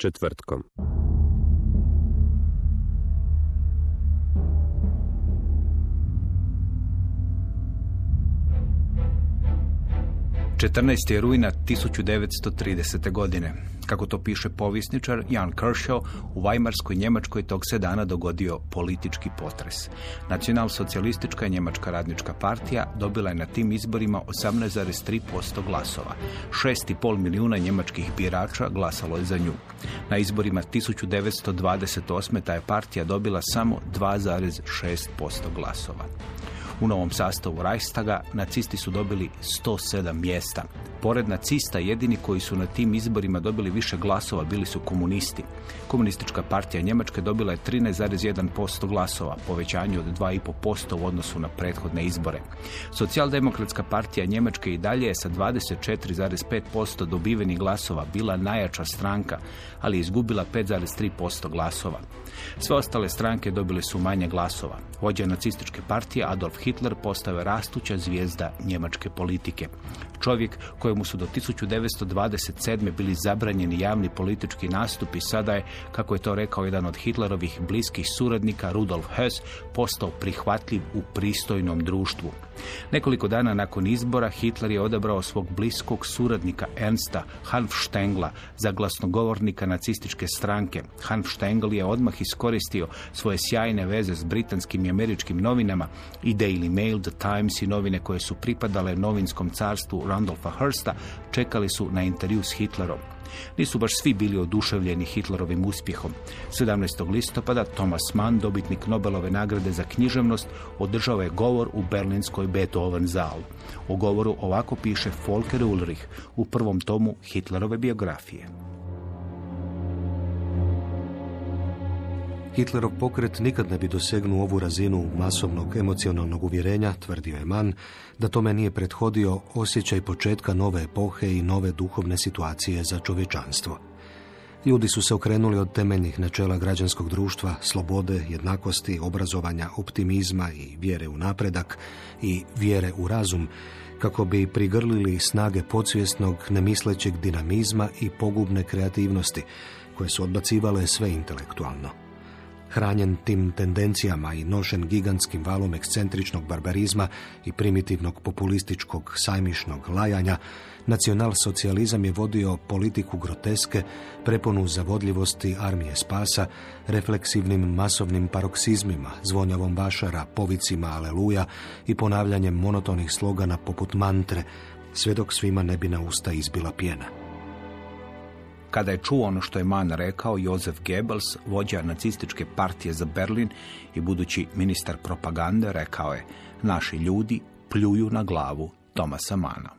Četvrtkom. Četrnaest je rujna 1930. godine. Kako to piše povjesničar Jan Kershaw, u Vajmarskoj Njemačkoj tog se dana dogodio politički potres. Nacionalsocijalistička Njemačka radnička partija dobila je na tim izborima 18,3% glasova. 6,5 milijuna njemačkih birača glasalo je za nju. Na izborima 1928. ta je partija dobila samo 2,6% glasova. U novom sastavu Reichstaga nacisti su dobili 107 mjesta. Pored nacista jedini koji su na tim izborima dobili više glasova bili su komunisti. Komunistička partija Njemačke dobila je 13,1% glasova, povećanje od 2,5% u odnosu na prethodne izbore. Socijaldemokratska partija Njemačke i dalje je sa 24,5% dobivenih glasova bila najjača stranka, ali izgubila 5,3% glasova. Sve ostale stranke dobile su manje glasova. Vođa nacističke partije Adolf Hitler postao je rastuća zvijezda njemačke politike. Čovjek kojemu su do 1927. bili zabranjeni javni politički nastupi sada je, kako je to rekao jedan od Hitlerovih bliskih suradnika Rudolf Hess, postao prihvatljiv u pristojnom društvu. Nekoliko dana nakon izbora Hitler je odabrao svog bliskog suradnika Ernsta Hanfstengla za glasnogovornika nacističke stranke. Hanfstengl je odmah iskoristio svoje sjajne veze s britanskim i američkim novinama i Daily Mail, The Times i novine koje su pripadale novinskom carstvu Randolpha Hearsta čekali su na intervju s Hitlerom. Nisu baš svi bili oduševljeni Hitlerovim uspjehom. 17. listopada Thomas Mann, dobitnik Nobelove nagrade za književnost, održao je govor u berlinskoj Beethoven zalu. U govoru ovako piše Volker Ulrich u prvom tomu Hitlerove biografije. Hitlerov pokret nikad ne bi dosegnuo ovu razinu masovnog emocionalnog uvjerenja, tvrdio je Mann, da tome nije prethodio osjećaj početka nove epohe i nove duhovne situacije za čovječanstvo. Ljudi su se okrenuli od temeljnih načela građanskog društva, slobode, jednakosti, obrazovanja, optimizma i vjere u napredak i vjere u razum, kako bi prigrlili snage podsvjesnog, nemislećeg dinamizma i pogubne kreativnosti, koje su odbacivale sve intelektualno. Hranjen tim tendencijama i nošen gigantskim valom ekscentričnog barbarizma i primitivnog populističkog sajmišnog lajanja, nacionalsocijalizam je vodio politiku groteske, preponu zavodljivosti armije spasa, refleksivnim masovnim paroksizmima, zvonjavom vašara, povicima aleluja i ponavljanjem monotonih slogana poput mantre, sve dok svima ne bi na usta izbila pjena. Kada je čuo ono što je Mann rekao, Josef Goebbels, vođa nacističke partije za Berlin i budući ministar propagande, rekao je naši ljudi pljuju na glavu Tomasa Mana.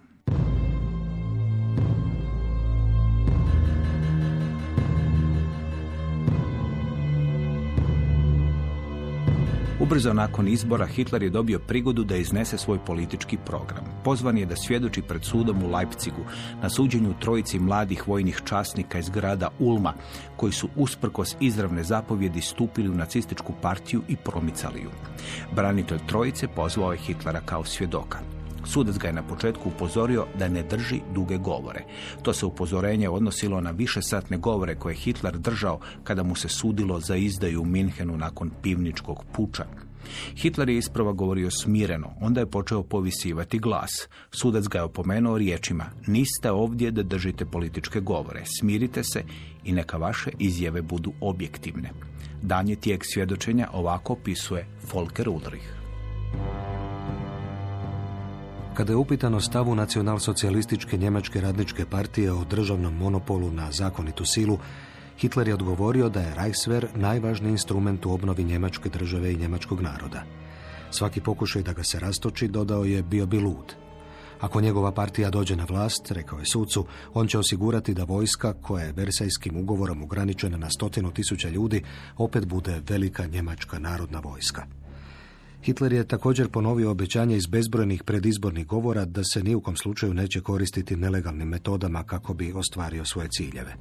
Ubrzo nakon izbora Hitler je dobio prigodu da iznese svoj politički program. Pozvan je da svjedoči pred sudom u Leipzigu na suđenju trojici mladih vojnih časnika iz grada Ulma, koji su usprkos izravne zapovjedi stupili u nacističku partiju i promicali ju. Branitelj trojice pozvao je Hitlera kao svjedoka. Sudac ga je na početku upozorio da ne drži duge govore. To se upozorenje odnosilo na višesatne govore koje je Hitler držao kada mu se sudilo za izdaju u Minhenu nakon pivničkog puča. Hitler je isprava govorio smireno, onda je počeo povisivati glas. Sudac ga je opomenuo riječima, niste ovdje da držite političke govore, smirite se i neka vaše izjave budu objektivne. Danji tijek svjedočenja ovako opisuje Volker Ulrich. Kada je upitano stavu nacionalsocijalističke njemačke radničke partije o državnom monopolu na zakonitu silu, Hitler je odgovorio da je Reichswehr najvažniji instrument u obnovi njemačke države i njemačkog naroda. Svaki pokušaj da ga se rastoči, dodao je, bio bi lud. Ako njegova partija dođe na vlast, rekao je sucu, on će osigurati da vojska, koja je Versajskim ugovorom ograničena na stotinu tisuća ljudi, opet bude velika njemačka narodna vojska. Hitler je također ponovio obećanje iz bezbrojnih predizbornih govora da se ni u kom slučaju neće koristiti nelegalnim metodama kako bi ostvario svoje ciljeve.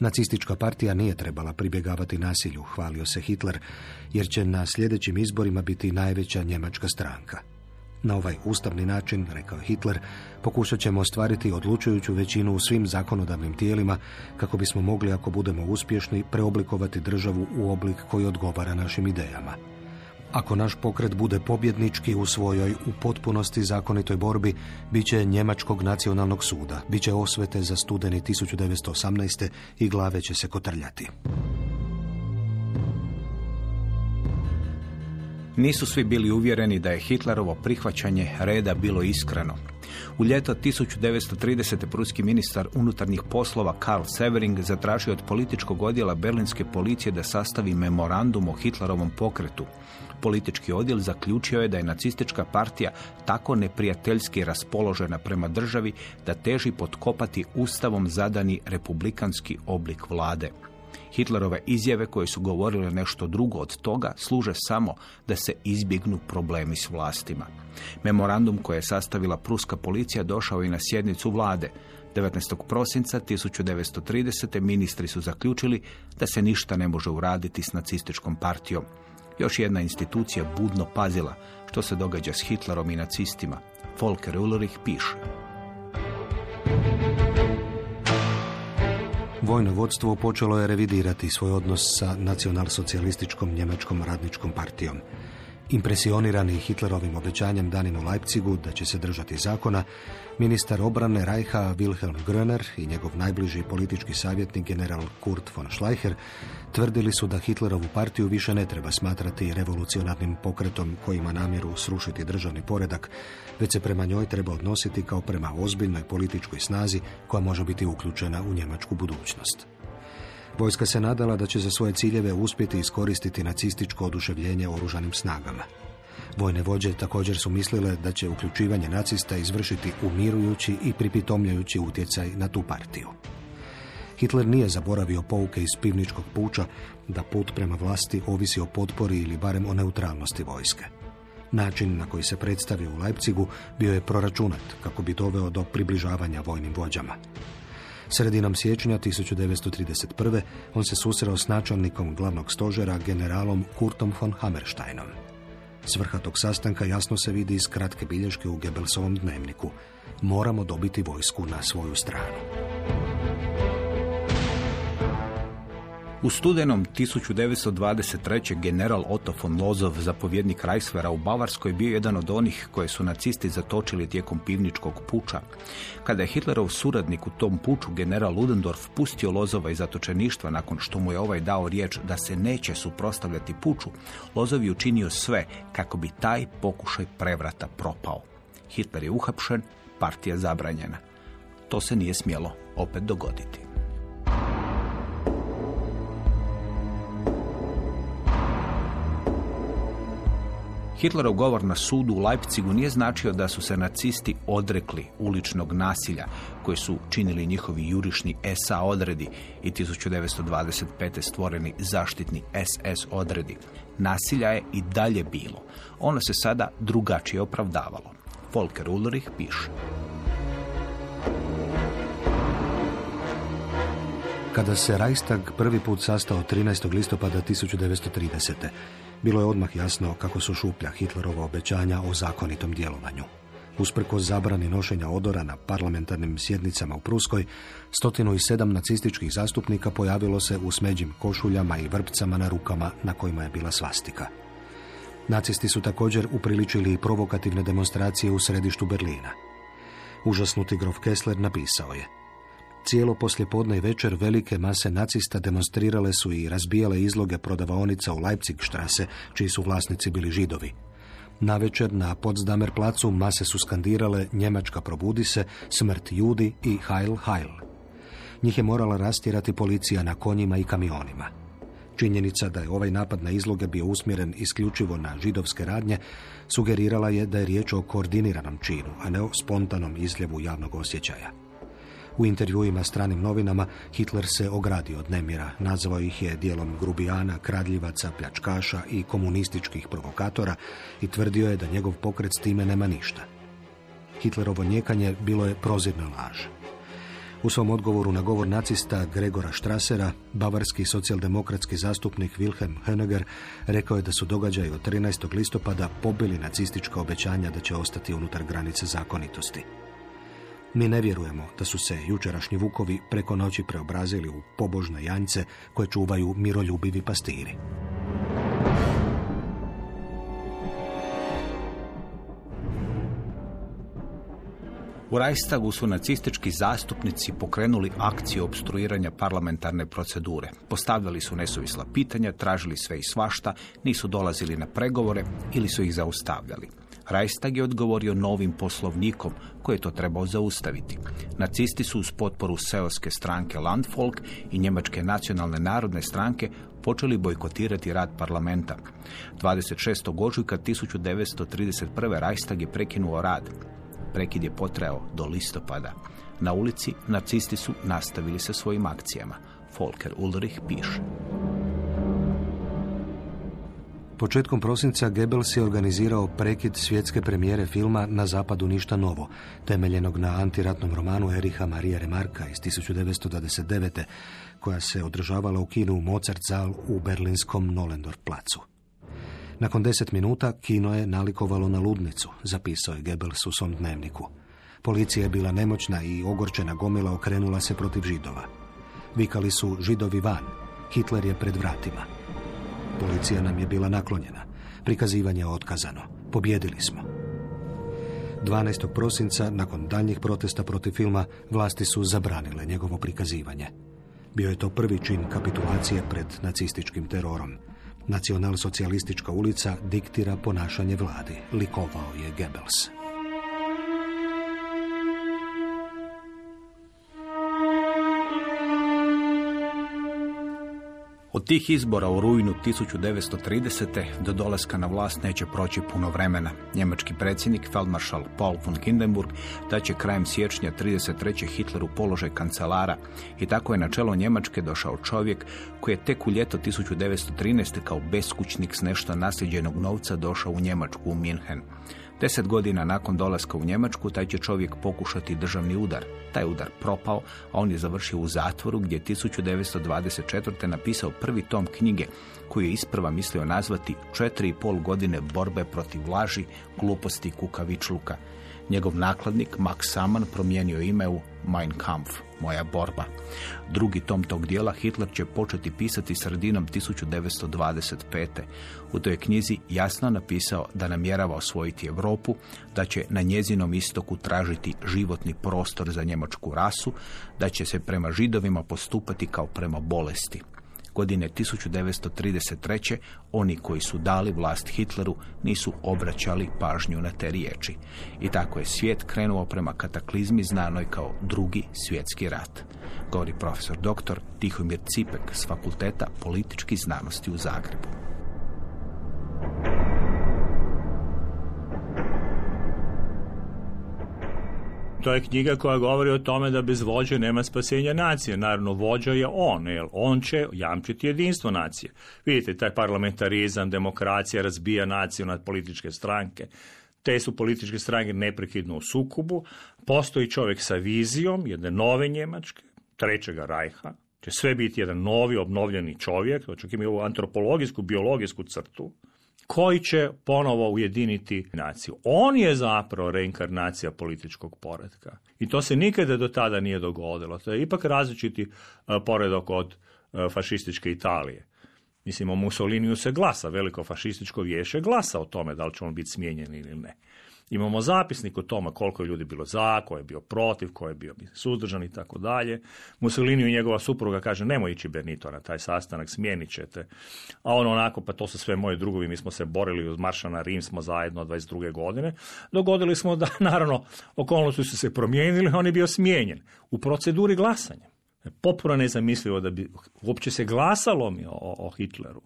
Nacistička partija nije trebala pribjegavati nasilju, hvalio se Hitler, jer će na sljedećim izborima biti najveća njemačka stranka. Na ovaj ustavni način, rekao Hitler, pokušat ćemo ostvariti odlučujuću većinu u svim zakonodavnim tijelima kako bismo mogli, ako budemo uspješni, preoblikovati državu u oblik koji odgovara našim idejama. Ako naš pokret bude pobjednički u svojoj u potpunosti zakonitoj borbi, bit će Njemačkog nacionalnog suda, bit će osvete za studeni 1918. i glave će se kotrljati. Nisu svi bili uvjereni da je Hitlerovo prihvaćanje reda bilo iskreno. U ljeto 1930. pruski ministar unutarnjih poslova Karl Severing zatražio od političkog odjela berlinske policije da sastavi memorandum o Hitlerovom pokretu. Politički odjel zaključio je da je nacistička partija tako neprijateljski raspoložena prema državi da teži potkopati ustavom zadani republikanski oblik vlade. Hitlerove izjave koje su govorile nešto drugo od toga služe samo da se izbjegnu problemi s vlastima. Memorandum koje je sastavila pruska policija došao i na sjednicu vlade. 19. prosinca 1930. ministri su zaključili da se ništa ne može uraditi s nacističkom partijom. Još jedna institucija budno pazila što se događa s Hitlerom i nacistima. Volker Ulrich piše. Vojno vodstvo počelo je revidirati svoj odnos sa nacionalsocijalističkom njemačkom radničkom partijom. Impresionirani Hitlerovim obećanjem danim u Leipzigu da će se držati zakona, ministar obrane Reicha Wilhelm Gröner i njegov najbliži politički savjetnik general Kurt von Schleicher tvrdili su da Hitlerovu partiju više ne treba smatrati revolucionarnim pokretom koji ima namjeru srušiti državni poredak, već se prema njoj treba odnositi kao prema ozbiljnoj političkoj snazi koja može biti uključena u njemačku budućnost. Vojska se nadala da će za svoje ciljeve uspjeti iskoristiti nacističko oduševljenje oružanim snagama. Vojne vođe također su mislile da će uključivanje nacista izvršiti umirujući i pripitomljajući utjecaj na tu partiju. Hitler nije zaboravio pouke iz pivničkog puča da put prema vlasti ovisi o potpori ili barem o neutralnosti vojske. Način na koji se predstavio u Leipzigu bio je proračunat kako bi doveo do približavanja vojnim vođama. Sredinom siječnja 1931. on se susreo s načelnikom glavnog stožera generalom Kurtom von Hammersteinom. Svrha tog sastanka jasno se vidi iz kratke bilješke u Gebelsovom dnevniku. Moramo dobiti vojsku na svoju stranu. U studenom 1923. general Otto von Lozov, zapovjednik Reichswehra u Bavarskoj, bio jedan od onih koje su nacisti zatočili tijekom pivničkog puča. Kada je Hitlerov suradnik u tom puču, general Ludendorff, pustio Lozova iz zatočeništva nakon što mu je ovaj dao riječ da se neće suprotstavljati puču, Lozov je učinio sve kako bi taj pokušaj prevrata propao. Hitler je uhapšen, partija zabranjena. To se nije smjelo opet dogoditi. Hitlerov govor na sudu u Leipzigu nije značio da su se nacisti odrekli uličnog nasilja koje su činili njihovi jurišni SA odredi i 1925. stvoreni zaštitni SS odredi. Nasilja je i dalje bilo. Ono se sada drugačije opravdavalo. Volker Ulrich piše. Kada se Reichstag prvi put sastao 13. listopada 1930. Bilo je odmah jasno kako su šuplja Hitlerova obećanja o zakonitom djelovanju. Usprkos zabrani nošenja odora na parlamentarnim sjednicama u Pruskoj, 107 nacističkih zastupnika pojavilo se u smeđim košuljama i vrpcama na rukama na kojima je bila svastika. Nacisti su također upriličili i provokativne demonstracije u središtu Berlina. Užasnuti grof Kessler napisao je Cijelo poslijepodne i večer velike mase nacista demonstrirale su i razbijale izloge prodavaonica u Leipzigstrasse, čiji su vlasnici bili židovi. Navečer na Potsdamer placu mase su skandirale Njemačka probudi se, smrt judi i Heil Heil. Njih je morala rastjerati policija na konjima i kamionima. Činjenica da je ovaj napad na izloge bio usmjeren isključivo na židovske radnje sugerirala je da je riječ o koordiniranom činu, a ne o spontanom izljevu javnog osjećaja. U intervjuima stranim novinama Hitler se ogradio od nemira, nazvao ih je dijelom grubijana, kradljivaca, pljačkaša i komunističkih provokatora i tvrdio je da njegov pokret s time nema ništa. Hitlerovo njekanje bilo je prozirna laž. U svom odgovoru na govor nacista Gregora Strassera, bavarski socijaldemokratski zastupnik Wilhelm Höneger rekao je da su događaji od 13. listopada pobili nacistička obećanja da će ostati unutar granice zakonitosti. Mi ne vjerujemo da su se jučerašnji vukovi preko noći preobrazili u pobožne janjce koje čuvaju miroljubivi pastiri. U Reichstagu su nacistički zastupnici pokrenuli akciju obstruiranja parlamentarne procedure. Postavljali su nesuvisla pitanja, tražili sve i svašta, nisu dolazili na pregovore ili su ih zaustavljali. Reichstag je odgovorio novim poslovnikom koji je to trebao zaustaviti. Nacisti su uz potporu seoske stranke Landfolk i Njemačke nacionalne narodne stranke počeli bojkotirati rad parlamenta. 26. ožujka 1931. Reichstag je prekinuo rad. Prekid je potrajao do listopada. Na ulici nacisti su nastavili sa svojim akcijama. Volker Ulrich piše. Početkom prosinca Goebbels je organizirao prekid svjetske premijere filma Na zapadu ništa novo, temeljenog na antiratnom romanu Eriha Marija Remarka iz 1929. koja se održavala u kinu Mozart Zal u berlinskom Nolendorf placu. Nakon deset minuta kino je nalikovalo na ludnicu, zapisao je Goebbels u svom dnevniku. Policija je bila nemoćna i ogorčena gomila okrenula se protiv židova. Vikali su židovi van, Hitler je pred vratima. Policija nam je bila naklonjena. Prikazivanje je otkazano. Pobjedili smo. 12. prosinca, nakon daljnjih protesta protiv filma, vlasti su zabranile njegovo prikazivanje. Bio je to prvi čin kapitulacije pred nacističkim terorom. Nacionalsocijalistička ulica diktira ponašanje vladi, likovao je Goebbels. Od tih izbora u rujnu 1930. do dolaska na vlast neće proći puno vremena. Njemački predsjednik Feldmaršal Paul von Hindenburg da će krajem siječnja 33. Hitleru položaj kancelara i tako je na čelo Njemačke došao čovjek koji je tek u ljeto 1913. kao beskućnik s nešto nasljeđenog novca došao u Njemačku u Minhen. Deset godina nakon dolaska u Njemačku taj će čovjek pokušati državni udar. Taj udar propao, a on je završio u zatvoru gdje je 1924. napisao prvi tom knjige koju je isprva mislio nazvati četiri i pol godine borbe protiv laži, gluposti kukavičluka. Njegov nakladnik Max Saman promijenio ime u Mein Kampf, moja borba. Drugi tom tog dijela Hitler će početi pisati sredinom 1925. U toj knjizi jasno napisao da namjerava osvojiti Europu, da će na njezinom istoku tražiti životni prostor za njemačku rasu, da će se prema židovima postupati kao prema bolesti godine 1933. oni koji su dali vlast Hitleru nisu obraćali pažnju na te riječi. I tako je svijet krenuo prema kataklizmi znanoj kao drugi svjetski rat. Govori profesor dr. Tihomir Cipek s Fakulteta političkih znanosti u Zagrebu. To je knjiga koja govori o tome da bez vođe nema spasenja nacije. Naravno, vođa je on, jer on će jamčiti jedinstvo nacije. Vidite, taj parlamentarizam, demokracija razbija naciju nad političke stranke. Te su političke stranke neprekidno u sukubu. Postoji čovjek sa vizijom jedne nove Njemačke, trećega rajha, će sve biti jedan novi, obnovljeni čovjek, to čak ovu antropologijsku, biologijsku crtu, koji će ponovo ujediniti naciju. On je zapravo reinkarnacija političkog poredka. I to se nikada do tada nije dogodilo. To je ipak različiti e, poredak od e, fašističke Italije. Mislim, o Mussoliniju se glasa, veliko fašističko vijeće glasa o tome da li će on biti smijenjen ili ne. Imamo zapisnik o tome koliko je ljudi bilo za, ko je bio protiv, ko je bio suzdržan i tako dalje. Mussolini i njegova supruga kaže nemoj ići Benito na taj sastanak, smijenit ćete. A on onako, pa to su sve moji drugovi, mi smo se borili uz marša na Rim, smo zajedno 22. godine. Dogodili smo da, naravno, okolnosti su se promijenili, on je bio smijenjen u proceduri glasanja. Potpuno nezamislivo da bi uopće se glasalo mi o, o Hitleru.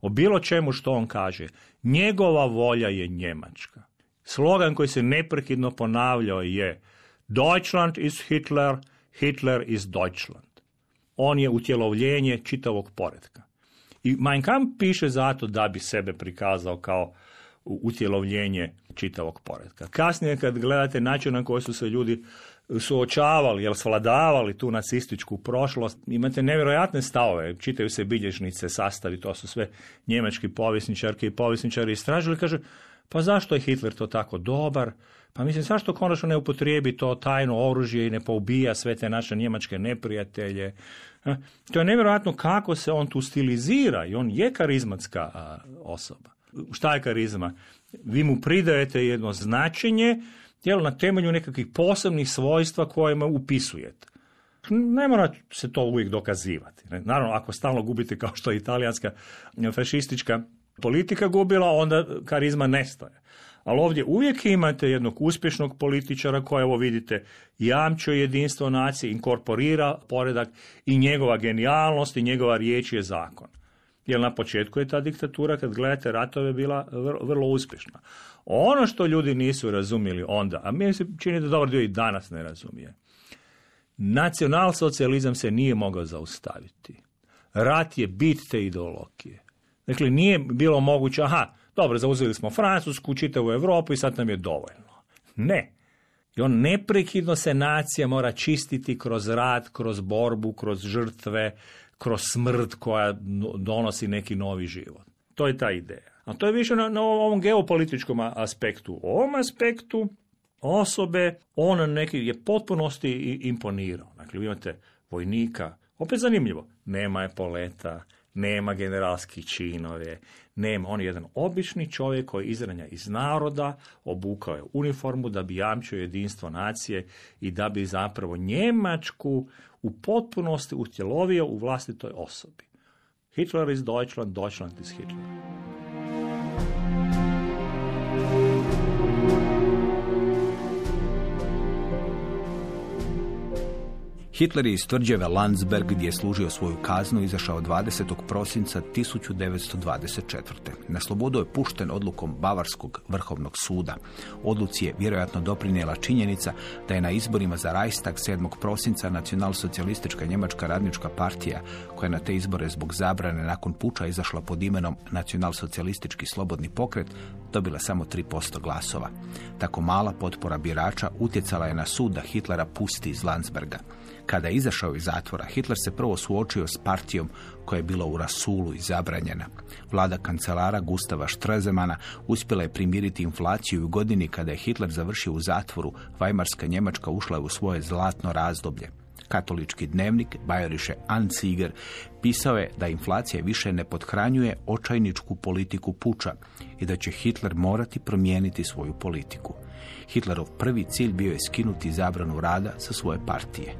O bilo čemu što on kaže. Njegova volja je Njemačka. Slogan koji se neprekidno ponavljao je Deutschland is Hitler, Hitler is Deutschland. On je utjelovljenje čitavog poredka. I Mein Kampf piše zato da bi sebe prikazao kao utjelovljenje čitavog poredka. Kasnije kad gledate način na koji su se ljudi suočavali, jel svladavali tu nacističku prošlost, imate nevjerojatne stavove, čitaju se bilježnice, sastavi, to su sve njemački povjesničarki i povjesničari istražili, kaže, pa zašto je Hitler to tako dobar? Pa mislim, zašto konačno ne upotrijebi to tajno oružje i ne poubija sve te naše njemačke neprijatelje? To je nevjerojatno kako se on tu stilizira i on je karizmatska osoba. Šta je karizma? Vi mu pridajete jedno značenje jel, na temelju nekakvih posebnih svojstva kojima upisujete. Ne mora se to uvijek dokazivati. Naravno, ako stalno gubite kao što je italijanska fašistička politika gubila, onda karizma nestaje. Ali ovdje uvijek imate jednog uspješnog političara koja, evo vidite, jamčio jedinstvo nacije, inkorporira poredak i njegova genijalnost i njegova riječ je zakon. Jer na početku je ta diktatura, kad gledate ratove, bila vrlo uspješna. Ono što ljudi nisu razumjeli onda, a meni se čini da dobar dio i danas ne razumije, nacionalsocijalizam se nije mogao zaustaviti. Rat je bit te ideologije. Dakle, nije bilo moguće, aha, dobro, zauzeli smo Francusku, čitavu Europu i sad nam je dovoljno. Ne. I on neprekidno se nacija mora čistiti kroz rad, kroz borbu, kroz žrtve, kroz smrt koja donosi neki novi život. To je ta ideja. A to je više na, na ovom geopolitičkom aspektu. U ovom aspektu osobe, on neki je potpunosti imponirao. Dakle, vi imate vojnika, opet zanimljivo, nema je poleta, nema generalskih činove, nema. On je jedan obični čovjek koji izranja iz naroda, obukao je uniformu da bi jamčio jedinstvo nacije i da bi zapravo Njemačku u potpunosti utjelovio u vlastitoj osobi. Hitler is Deutschland, Deutschland is Hitler. Hitler je iz tvrđave Landsberg gdje je služio svoju kaznu izašao 20. prosinca 1924. Na slobodu je pušten odlukom Bavarskog vrhovnog suda. Odluci je vjerojatno doprinijela činjenica da je na izborima za Reichstag 7. prosinca nacionalsocijalistička njemačka radnička partija, koja na te izbore zbog zabrane nakon puča izašla pod imenom nacionalsocijalistički slobodni pokret, dobila samo 3% glasova. Tako mala potpora birača utjecala je na sud da Hitlera pusti iz Landsberga. Kada je izašao iz zatvora, Hitler se prvo suočio s partijom koja je bila u rasulu i zabranjena. Vlada kancelara Gustava Štrezemana uspjela je primiriti inflaciju u godini kada je Hitler završio u zatvoru, Vajmarska Njemačka ušla u svoje zlatno razdoblje. Katolički dnevnik Bayerische Anzeiger pisao je da inflacija više ne podhranjuje očajničku politiku puča i da će Hitler morati promijeniti svoju politiku. Hitlerov prvi cilj bio je skinuti zabranu rada sa svoje partije.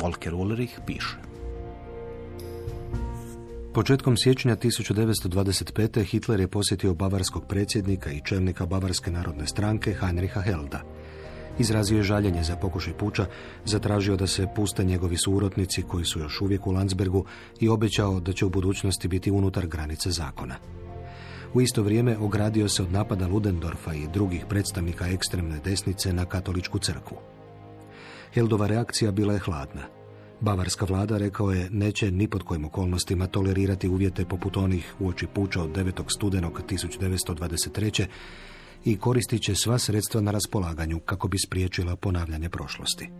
Volker Ulrich piše. Početkom siječnja 1925. Hitler je posjetio bavarskog predsjednika i čelnika Bavarske narodne stranke Heinricha Helda. Izrazio je žaljenje za pokušaj puča, zatražio da se puste njegovi surotnici koji su još uvijek u Landsbergu i obećao da će u budućnosti biti unutar granice zakona. U isto vrijeme ogradio se od napada Ludendorfa i drugih predstavnika ekstremne desnice na katoličku crkvu. Heldova reakcija bila je hladna. Bavarska vlada, rekao je, neće ni pod kojim okolnostima tolerirati uvjete poput onih uoči puča od 9. studenog 1923. i koristit će sva sredstva na raspolaganju kako bi spriječila ponavljanje prošlosti.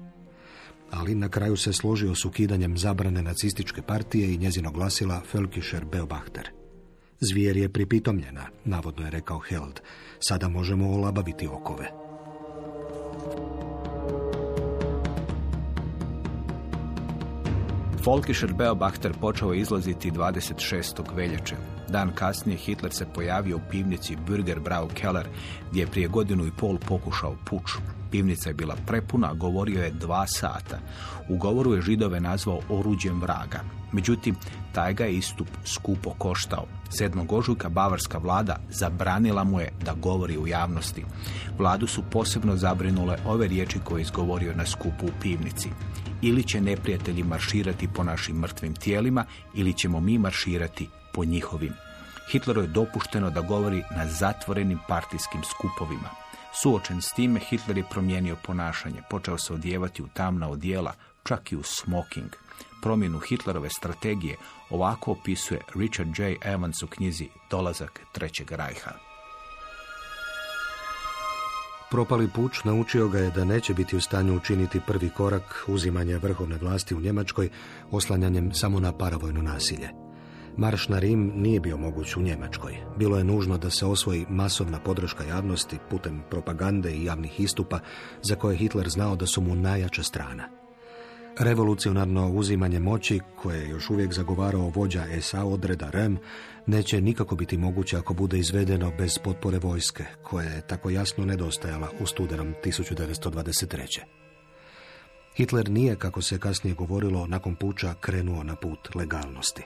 Ali na kraju se složio s ukidanjem zabrane nacističke partije i njezino glasila Völkischer Beobachter. Zvijer je pripitomljena, navodno je rekao Held. Sada možemo olabaviti okove. Folkischer Beobachter počeo je izlaziti 26. veljače. Dan kasnije Hitler se pojavio u pivnici Bürger Brau Keller, gdje je prije godinu i pol pokušao puč. Pivnica je bila prepuna, govorio je dva sata. U govoru je židove nazvao oruđem vraga. Međutim, taj ga je istup skupo koštao. 7. ožujka bavarska vlada zabranila mu je da govori u javnosti. Vladu su posebno zabrinule ove riječi koje je izgovorio na skupu u pivnici. Ili će neprijatelji marširati po našim mrtvim tijelima, ili ćemo mi marširati po njihovim. Hitleru je dopušteno da govori na zatvorenim partijskim skupovima. Suočen s time, Hitler je promijenio ponašanje. Počeo se odjevati u tamna odjela, čak i u smoking. Promjenu Hitlerove strategije ovako opisuje Richard J. Evans u knjizi Dolazak Trećeg rajha. Propali puč naučio ga je da neće biti u stanju učiniti prvi korak uzimanja vrhovne vlasti u Njemačkoj oslanjanjem samo na paravojno nasilje. Marš na Rim nije bio moguć u Njemačkoj. Bilo je nužno da se osvoji masovna podrška javnosti putem propagande i javnih istupa za koje Hitler znao da su mu najjača strana. Revolucionarno uzimanje moći, koje je još uvijek zagovarao vođa SA odreda Rem, neće nikako biti moguće ako bude izvedeno bez potpore vojske, koja je tako jasno nedostajala u studenom 1923. Hitler nije, kako se kasnije govorilo, nakon puča krenuo na put legalnosti.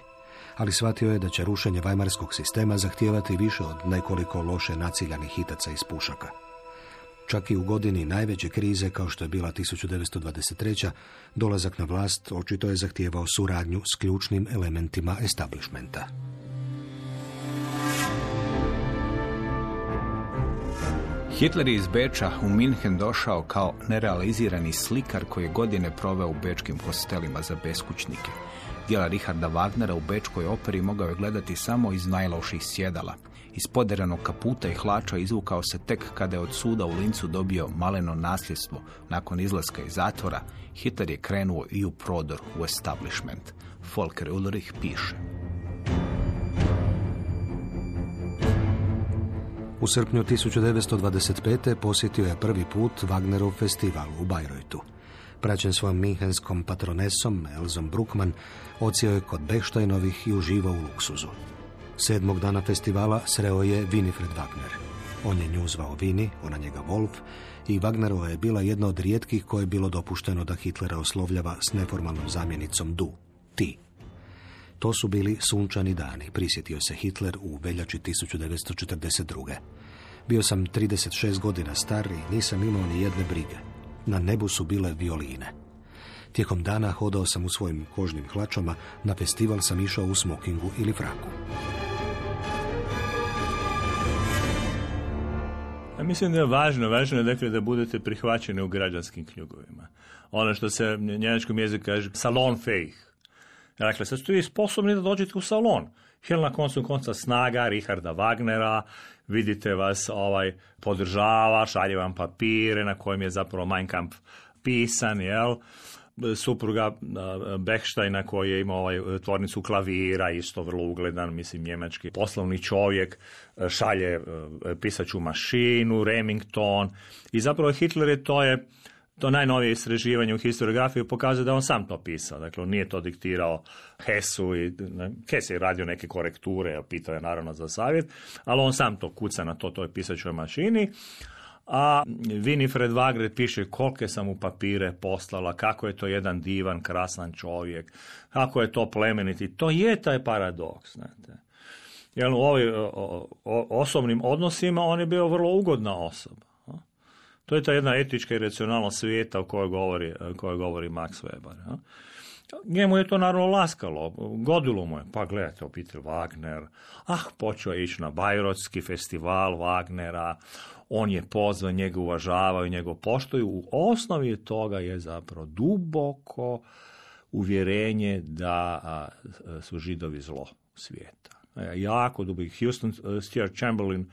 Ali shvatio je da će rušenje vajmarskog sistema zahtijevati više od nekoliko loše naciljanih hitaca iz pušaka. Čak i u godini najveće krize, kao što je bila 1923. dolazak na vlast očito je zahtijevao suradnju s ključnim elementima establishmenta. Hitler iz Beča u Minhen došao kao nerealizirani slikar koji je godine proveo u bečkim hostelima za beskućnike. Dijela Richarda Wagnera u bečkoj operi mogao je gledati samo iz najloših sjedala. Iz poderanog kaputa i hlača izvukao se tek kada je od suda u Lincu dobio maleno nasljedstvo. Nakon izlaska iz zatvora, Hitler je krenuo i u prodor u establishment. Volker Ulrich piše. U srpnju 1925. posjetio je prvi put Wagnerov festival u Bajrojtu. Praćen svojom minhenskom patronesom Elzom Bruckman, ocijeo je kod Beštajnovih i uživao u luksuzu. Sedmog dana festivala sreo je Winifred Wagner. On je nju zvao Vini, ona njega Wolf, i Wagnerova je bila jedna od rijetkih koje je bilo dopušteno da Hitlera oslovljava s neformalnom zamjenicom du, ti. To su bili sunčani dani, prisjetio se Hitler u veljači 1942. Bio sam 36 godina star i nisam imao ni jedne brige. Na nebu su bile violine. Tijekom dana hodao sam u svojim kožnim hlačama, na festival sam išao u smokingu ili fraku. Ja mislim da je važno, važno je dakle da budete prihvaćeni u građanskim kljugovima. Ono što se u njemačkom jeziku kaže salon fejh. Dakle, sad ste vi sposobni da dođete u salon. Hel na koncu konca snaga Richarda Wagnera, vidite vas ovaj podržava, šalje vam papire na kojem je zapravo Mein Kampf pisan, jel? supruga Bechsteina koji je imao ovaj tvornicu klavira, isto vrlo ugledan, mislim, njemački poslovni čovjek, šalje pisaću mašinu, Remington i zapravo Hitler je to je to najnovije istraživanje u historiografiji pokazuje da on sam to pisao. Dakle, on nije to diktirao Hesu i Hes je radio neke korekture, pitao je naravno za savjet, ali on sam to kuca na to toj pisaćoj mašini. A Winifred Wagner piše kolike sam mu papire poslala, kako je to jedan divan, krasan čovjek, kako je to plemeniti. To je taj paradoks. Znate. Jer u ovim osobnim odnosima on je bio vrlo ugodna osoba. To je ta jedna etička i racionalna svijeta o kojoj govori, kojoj govori Max Weber. Njemu je to naravno laskalo, godilo mu je, pa gledajte, obitelj Wagner, ah, počeo je ići na Bajrotski festival Wagnera, on je pozvan, njega uvažavaju, njega poštuju. U osnovi toga je zapravo duboko uvjerenje da su židovi zlo svijeta. E, jako dubi. Houston Stuart Chamberlain,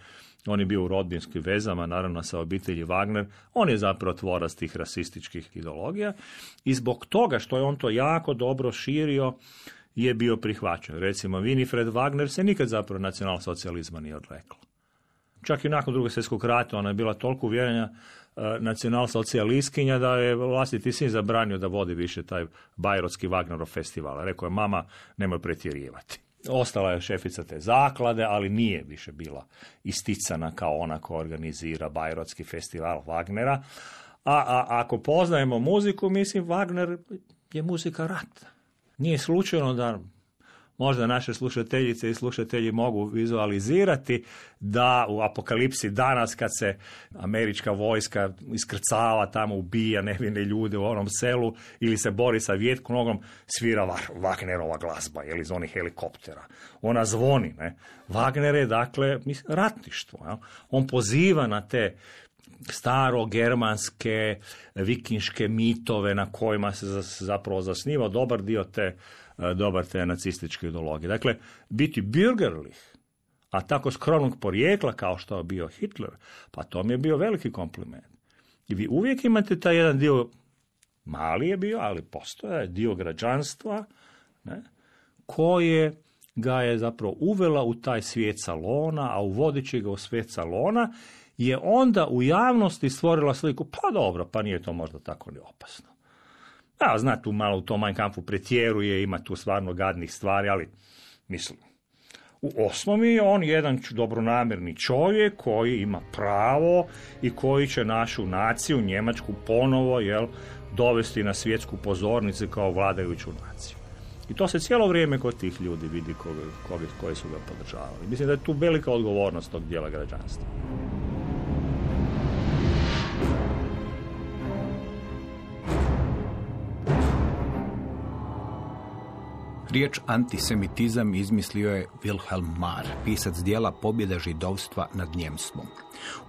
on je bio u rodbinskim vezama, naravno sa obitelji Wagner, on je zapravo tvorac tih rasističkih ideologija i zbog toga što je on to jako dobro širio, je bio prihvaćen. Recimo, Winifred Wagner se nikad zapravo nacionalsocijalizma nije odrekla. čak i nakon drugog svjetskog rata, ona je bila toliko uvjerenja e, nacionalsocijalistkinja da je vlastiti sin zabranio da vodi više taj Bajrotski Wagnerov festival. Rekao je, mama, nemoj pretjerivati. Ostala je šefica te zaklade, ali nije više bila isticana kao ona koja organizira Bajrotski festival Wagnera. A, a ako poznajemo muziku, mislim, Wagner je muzika rata. Nije slučajno da možda naše slušateljice i slušatelji mogu vizualizirati da u apokalipsi danas kad se američka vojska iskrcava tamo, ubija nevine ljude u onom selu ili se bori sa Vjetkonogom, svira Wagnerova glazba ili iz onih helikoptera. Ona zvoni. Ne? Wagner je dakle ratništvo. Ja? On poziva na te staro germanske vikinške mitove na kojima se zapravo zasniva dobar dio te dobar te nacističke ideologije. Dakle, biti bürgerlich, a tako skromnog porijekla kao što je bio Hitler, pa to mi je bio veliki kompliment. I vi uvijek imate taj jedan dio, mali je bio, ali postoje dio građanstva, ne, koje ga je zapravo uvela u taj svijet salona, a uvodeći ga u svijet salona, je onda u javnosti stvorila sliku, pa dobro, pa nije to možda tako ni opasno. Ja, zna tu malo u tom Mein Kampfu pretjeruje, ima tu stvarno gadnih stvari, ali mislim, u osnovi je on jedan dobronamjerni čovjek koji ima pravo i koji će našu naciju, Njemačku, ponovo jel, dovesti na svjetsku pozornicu kao vladajuću naciju. I to se cijelo vrijeme kod tih ljudi vidi koji, koji su ga podržavali. Mislim da je tu velika odgovornost tog dijela građanstva. Riječ antisemitizam izmislio je Wilhelm Marr, pisac dijela pobjeda židovstva nad njemstvom.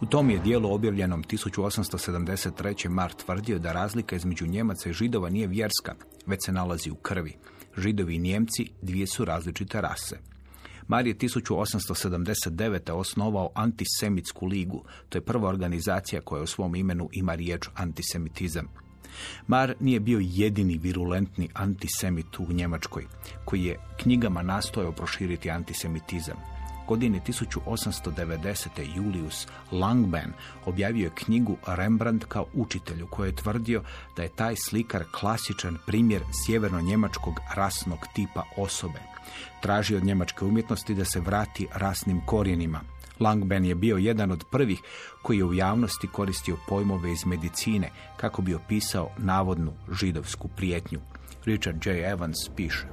U tom je dijelu objavljenom 1873. Marr tvrdio da razlika između Njemaca i Židova nije vjerska, već se nalazi u krvi. Židovi i Njemci dvije su različite rase. Mar je 1879. osnovao Antisemitsku ligu. To je prva organizacija koja u svom imenu ima riječ antisemitizam. Mar nije bio jedini virulentni antisemit u Njemačkoj, koji je knjigama nastojao proširiti antisemitizam. Godine 1890. Julius Langben objavio je knjigu Rembrandt kao učitelju koji je tvrdio da je taj slikar klasičan primjer sjeverno-njemačkog rasnog tipa osobe. Traži od njemačke umjetnosti da se vrati rasnim korijenima, Langben je bio jedan od prvih koji je u javnosti koristio pojmove iz medicine kako bi opisao navodnu židovsku prijetnju. Richard J. Evans piše.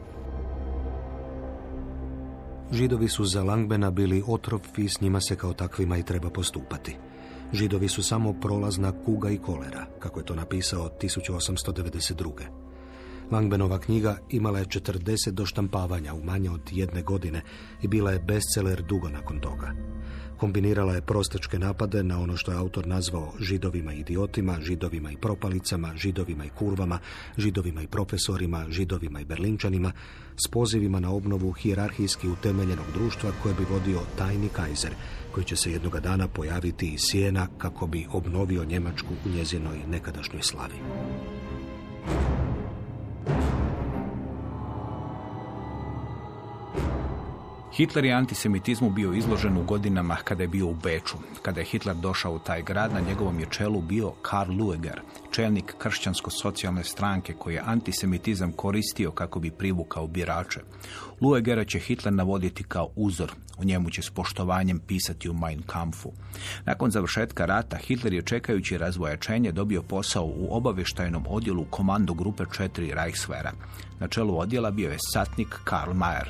Židovi su za Langbena bili otrov i s njima se kao takvima i treba postupati. Židovi su samo prolazna kuga i kolera, kako je to napisao 1892. Langbenova knjiga imala je 40 doštampavanja u manje od jedne godine i bila je bestseller dugo nakon toga. Kombinirala je prostačke napade na ono što je autor nazvao židovima i idiotima, židovima i propalicama, židovima i kurvama, židovima i profesorima, židovima i berlinčanima, s pozivima na obnovu hijerarhijski utemeljenog društva koje bi vodio tajni kajzer, koji će se jednoga dana pojaviti iz sjena kako bi obnovio Njemačku u njezinoj nekadašnjoj slavi. Hitler je antisemitizmu bio izložen u godinama kada je bio u Beču. Kada je Hitler došao u taj grad, na njegovom je čelu bio Karl Lueger, čelnik kršćansko-socijalne stranke koji je antisemitizam koristio kako bi privukao birače. Luegera će Hitler navoditi kao uzor. U njemu će s poštovanjem pisati u Mein Kampfu. Nakon završetka rata Hitler je čekajući razvojačenje dobio posao u obavještajnom odjelu komando grupe 4 Reichswehra. Na čelu odjela bio je satnik Karl Mayer.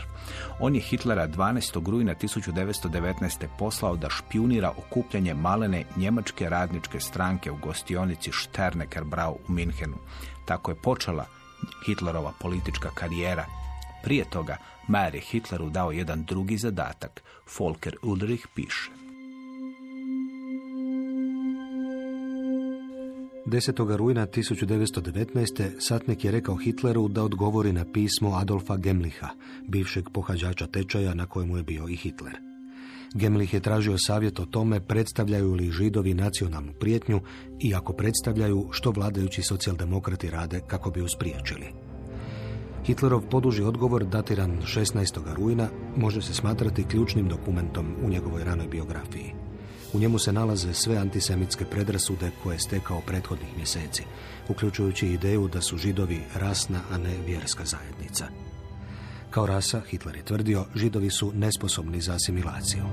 On je Hitlera 12. rujna 1919. poslao da špionira okupljanje malene njemačke radničke stranke u gostionici Sternecker-Brau u Minhenu. Tako je počela Hitlerova politička karijera. Prije toga, Mayer je Hitleru dao jedan drugi zadatak. Volker Ulrich piše. 10. rujna 1919. Satnik je rekao Hitleru da odgovori na pismo Adolfa Gemliha, bivšeg pohađača tečaja na kojemu je bio i Hitler. Gemlich je tražio savjet o tome predstavljaju li židovi nacionalnu prijetnju i ako predstavljaju što vladajući socijaldemokrati rade kako bi uspriječili. Hitlerov poduži odgovor datiran 16. rujna može se smatrati ključnim dokumentom u njegovoj ranoj biografiji. U njemu se nalaze sve antisemitske predrasude koje je stekao prethodnih mjeseci, uključujući ideju da su židovi rasna, a ne vjerska zajednica. Kao rasa, Hitler je tvrdio, židovi su nesposobni za asimilaciju.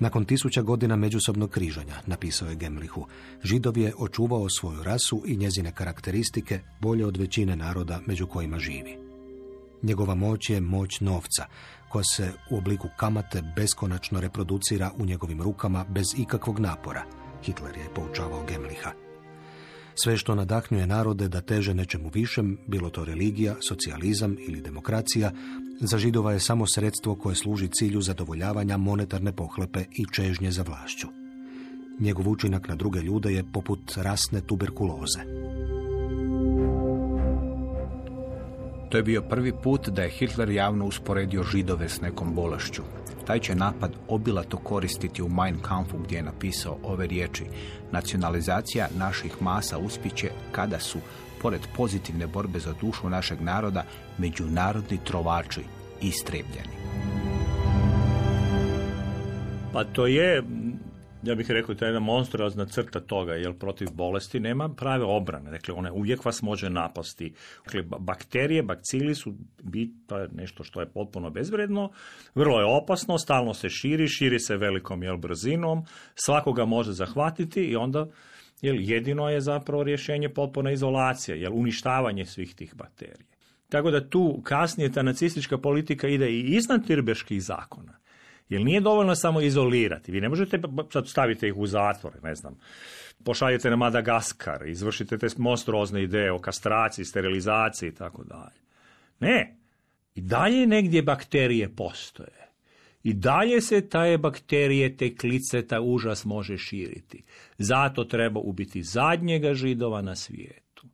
Nakon tisuća godina međusobnog križanja, napisao je Gemlihu, židov je očuvao svoju rasu i njezine karakteristike bolje od većine naroda među kojima živi. Njegova moć je moć novca, koja se u obliku kamate beskonačno reproducira u njegovim rukama bez ikakvog napora, Hitler je poučavao Gemliha. Sve što nadahnjuje narode da teže nečemu višem, bilo to religija, socijalizam ili demokracija, za židova je samo sredstvo koje služi cilju zadovoljavanja monetarne pohlepe i čežnje za vlašću. Njegov učinak na druge ljude je poput rasne tuberkuloze. To je bio prvi put da je Hitler javno usporedio židove s nekom bolešću. Taj će napad obilato koristiti u Mein Kampfu gdje je napisao ove riječi. Nacionalizacija naših masa uspiće kada su, pored pozitivne borbe za dušu našeg naroda, međunarodni trovači istrebljeni. Pa to je ja bih rekao, je jedna monstruozna crta toga, jer protiv bolesti nema prave obrane. Dakle, one uvijek vas može napasti. Dakle, bakterije, bakcili su bit, nešto što je potpuno bezvredno, vrlo je opasno, stalno se širi, širi se velikom jel, brzinom, svakoga može zahvatiti i onda jel, jedino je zapravo rješenje potpuna izolacija, jel, uništavanje svih tih bakterija. Tako da tu kasnije ta nacistička politika ide i iznad tirbeških zakona. Jer nije dovoljno samo izolirati. Vi ne možete sad stavite ih u zatvor, ne znam. Pošaljete na Madagaskar, izvršite te monstruozne ideje o kastraciji, sterilizaciji i tako dalje. Ne. I dalje negdje bakterije postoje. I dalje se taje bakterije, te klice, ta užas može širiti. Zato treba ubiti zadnjega židova na svijetu.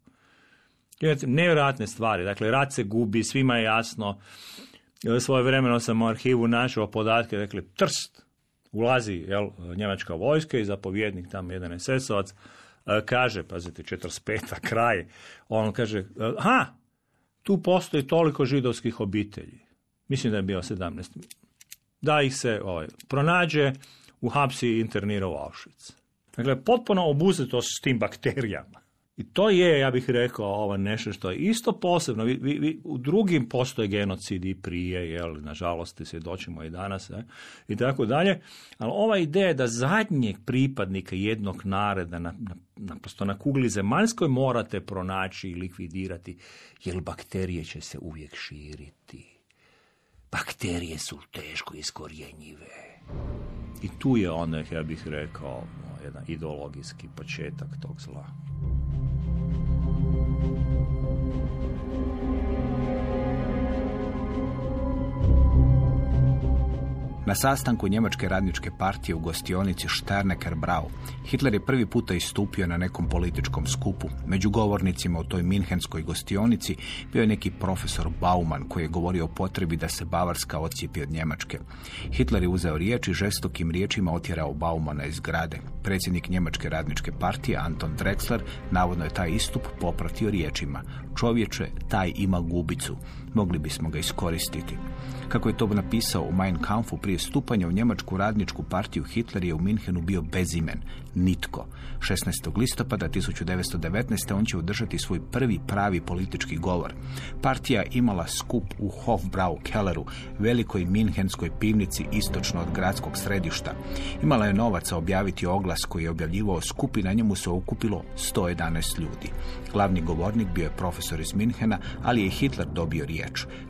Nevjerojatne stvari. Dakle, rat se gubi, svima je jasno svoje vremeno sam u arhivu našao podatke, dakle, Trst, ulazi jel, njemačka vojska i zapovjednik tamo jedan esesovac, e, kaže, pazite, 45. kraj, on kaže, e, ha, tu postoji toliko židovskih obitelji. Mislim da je bio 17. Da ih se ovaj, pronađe, u hapsi i internira u Auschwitz. Dakle, potpuno obuzetost s tim bakterijama. I to je, ja bih rekao, ovo nešto što je isto posebno. Vi, vi, vi, u drugim postoje genocidi prije, jel, nažalost, svjedočimo i danas, ne, i tako dalje. Ali ova ideja da zadnjeg pripadnika jednog nareda na, na, naprosto na kugli zemaljskoj morate pronaći i likvidirati, jer bakterije će se uvijek širiti. Bakterije su teško iskorjenjive. I tu je onda, ja bih rekao, jedan ideologijski početak tog zla. Na sastanku Njemačke radničke partije u gostionici Sternecker Brau, Hitler je prvi puta istupio na nekom političkom skupu. Među govornicima u toj minhenskoj gostionici bio je neki profesor Bauman koji je govorio o potrebi da se Bavarska ocijepi od Njemačke. Hitler je uzeo riječ i žestokim riječima otjerao Baumana iz grade. Predsjednik Njemačke radničke partije Anton Drexler navodno je taj istup popratio riječima. Čovječe, taj ima gubicu. Mogli bismo ga iskoristiti. Kako je to napisao u Mein Kampfu prije stupanja u Njemačku radničku partiju, Hitler je u Minhenu bio bezimen, nitko. 16. listopada 1919. on će održati svoj prvi pravi politički govor. Partija imala skup u Hofbrau Kelleru, velikoj minhenskoj pivnici istočno od gradskog središta. Imala je novaca objaviti oglas koji je objavljivao skup i na njemu se okupilo 111 ljudi. Glavni govornik bio je profesor iz Minhena, ali je Hitler dobio riječ.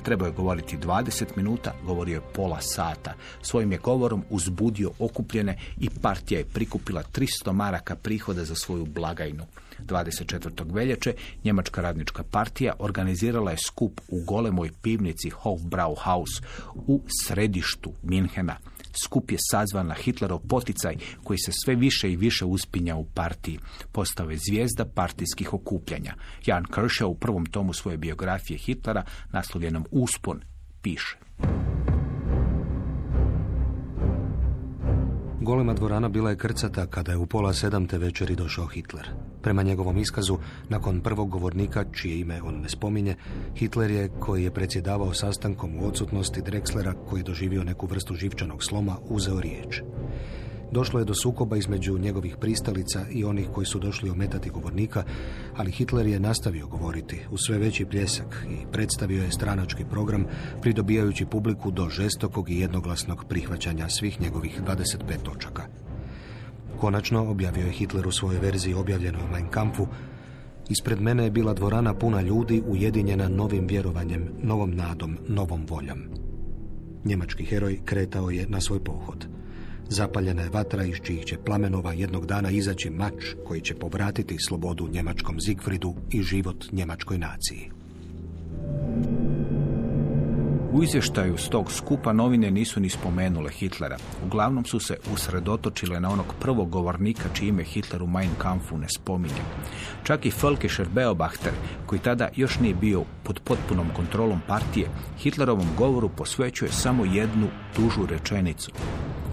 Trebao je govoriti 20 minuta, govorio je pola sata. Svojim je govorom uzbudio okupljene i partija je prikupila 300 maraka prihoda za svoju blagajnu. 24. veljače Njemačka radnička partija organizirala je skup u golemoj pivnici Hofbrauhaus u središtu Minhena. Skup je sazvan na Hitlerov poticaj koji se sve više i više uspinja u partiji. Postao je zvijezda partijskih okupljanja. Jan Kershaw u prvom tomu svoje biografije Hitlera naslovljenom Uspon piše. Golema dvorana bila je krcata kada je u pola sedam te večeri došao Hitler. Prema njegovom iskazu, nakon prvog govornika, čije ime on ne spominje, Hitler je, koji je predsjedavao sastankom u odsutnosti Drexlera, koji je doživio neku vrstu živčanog sloma, uzeo riječ. Došlo je do sukoba između njegovih pristalica i onih koji su došli ometati govornika, ali Hitler je nastavio govoriti u sve veći pljesak i predstavio je stranački program pridobijajući publiku do žestokog i jednoglasnog prihvaćanja svih njegovih 25 točaka. Konačno objavio je Hitler u svojoj verziji objavljenoj u Mein Kampfu Ispred mene je bila dvorana puna ljudi ujedinjena novim vjerovanjem, novom nadom, novom voljom. Njemački heroj kretao je na svoj pohod. Zapaljena je vatra iz čijih će plamenova jednog dana izaći mač koji će povratiti slobodu njemačkom Zigfridu i život njemačkoj naciji. U izvještaju s tog skupa novine nisu ni spomenule Hitlera. Uglavnom su se usredotočile na onog prvog govornika čije ime Hitler u Mein Kampfu ne spominje. Čak i Völkischer Beobachter, koji tada još nije bio pod potpunom kontrolom partije, Hitlerovom govoru posvećuje samo jednu dužu rečenicu.